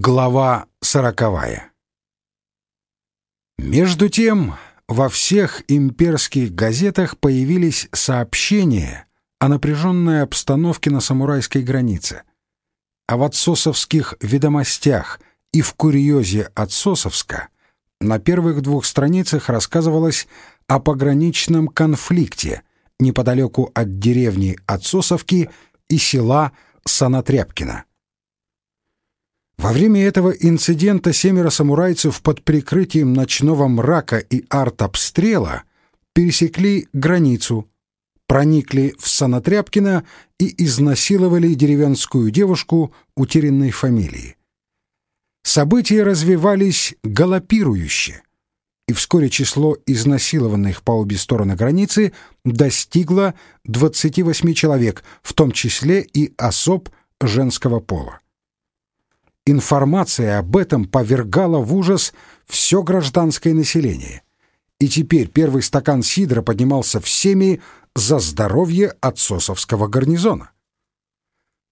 Глава сороковая Между тем, во всех имперских газетах появились сообщения о напряженной обстановке на самурайской границе. А в отсосовских ведомостях и в курьезе отсосовска на первых двух страницах рассказывалось о пограничном конфликте неподалеку от деревни Отсосовки и села Санатряпкино. Во время этого инцидента семеро самурайцев под прикрытием ночного мрака и артобстрела пересекли границу, проникли в Санатряпкино и изнасиловали деревенскую девушку утерянной фамилии. События развивались галопирующе, и вскоре число изнасилованных по обе стороны границы достигло 28 человек, в том числе и особ женского пола. Информация об этом повергала в ужас все гражданское население. И теперь первый стакан сидра поднимался всеми за здоровье отсосовского гарнизона.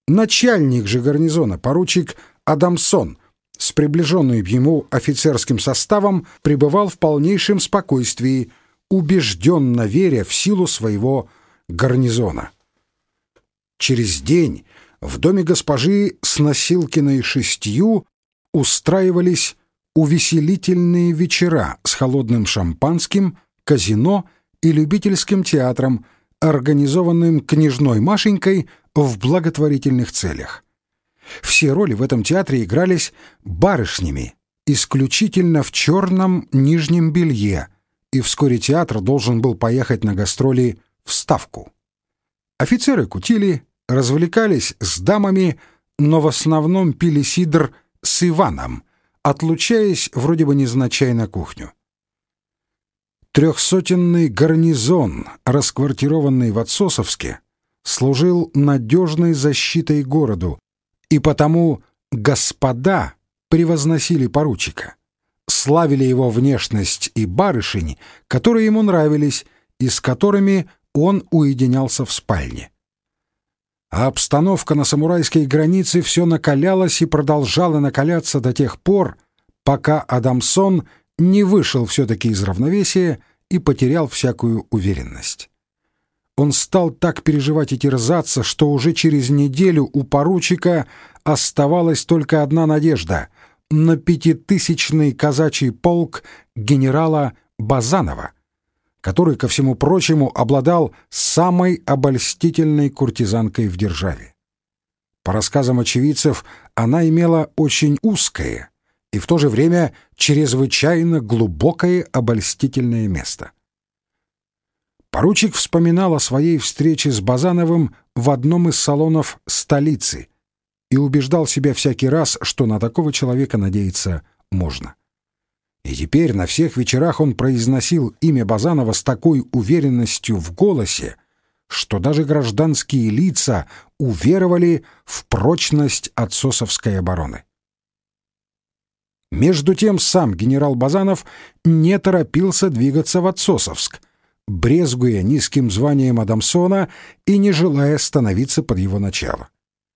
Начальник же гарнизона, поручик Адамсон, с приближенным ему офицерским составом, пребывал в полнейшем спокойствии, убежденно веря в силу своего гарнизона. Через день в доме госпожи с Носилкиной шестью устраивались увеселительные вечера с холодным шампанским, казино и любительским театром, организованным княжной Машенькой в благотворительных целях. Все роли в этом театре игрались барышнями, исключительно в черном нижнем белье, и вскоре театр должен был поехать на гастроли в Ставку. Офицеры кутили, развлекались с дамами, но в основном пили сидр с Иваном, отлучаясь вроде бы незначай на кухню. Трехсотенный гарнизон, расквартированный в Отсосовске, служил надежной защитой городу, и потому господа превозносили поручика, славили его внешность и барышень, которые ему нравились и с которыми он уединялся в спальне а обстановка на самурайской границе все накалялась и продолжала накаляться до тех пор, пока Адамсон не вышел все-таки из равновесия и потерял всякую уверенность. Он стал так переживать и терзаться, что уже через неделю у поручика оставалась только одна надежда — на пятитысячный казачий полк генерала Базанова который, ко всему прочему, обладал самой обольстительной куртизанкой в державе. По рассказам очевидцев, она имела очень узкое и в то же время чрезвычайно глубокое обольстительное место. Поручик вспоминал о своей встрече с Базановым в одном из салонов столицы и убеждал себя всякий раз, что на такого человека надеяться можно. И теперь на всех вечерах он произносил имя Базанова с такой уверенностью в голосе, что даже гражданские лица уверовали в прочность отсосовской обороны. Между тем сам генерал Базанов не торопился двигаться в Отсосовск, брезгуя низким званием Адамсона и не желая становиться под его начало.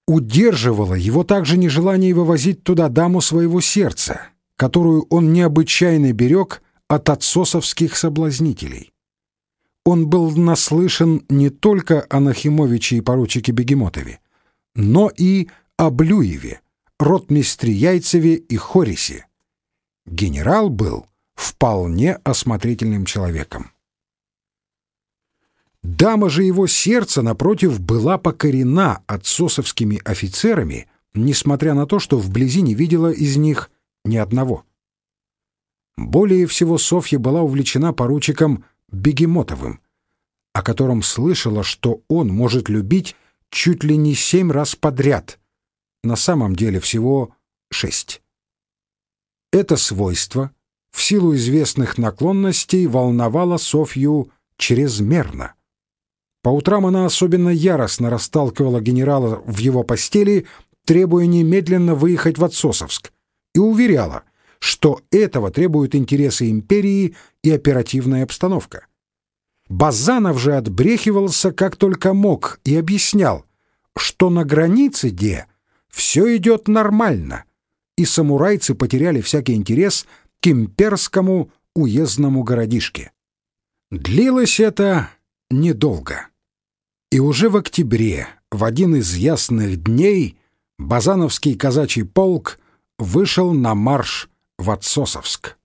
Удерживало его также нежелание вывозить туда даму своего сердца, которую он необычайно берег от отсосовских соблазнителей. Он был наслышан не только о Нахимовиче и поручике Бегемотове, но и о Блюеве, ротмистре Яйцеве и Хорисе. Генерал был вполне осмотрительным человеком. Дама же его сердца, напротив, была покорена отсосовскими офицерами, несмотря на то, что вблизи не видела из них ни одного. Более всего Софья была увлечена поручиком Бегемотовым, о котором слышала, что он может любить чуть ли не семь раз подряд, на самом деле всего шесть. Это свойство, в силу известных наклонностей, волновало Софью чрезмерно. По утрам она особенно яростно расталкивала генерала в его постели, требуя немедленно выехать в Отсосовск, и уверяла, что этого требуют интересы империи и оперативная обстановка. Базанов же отбрехивался как только мог и объяснял, что на границе где все идет нормально, и самурайцы потеряли всякий интерес к имперскому уездному городишке. Длилось это недолго. И уже в октябре, в один из ясных дней, Базановский казачий полк вышел на марш в Отсосовск.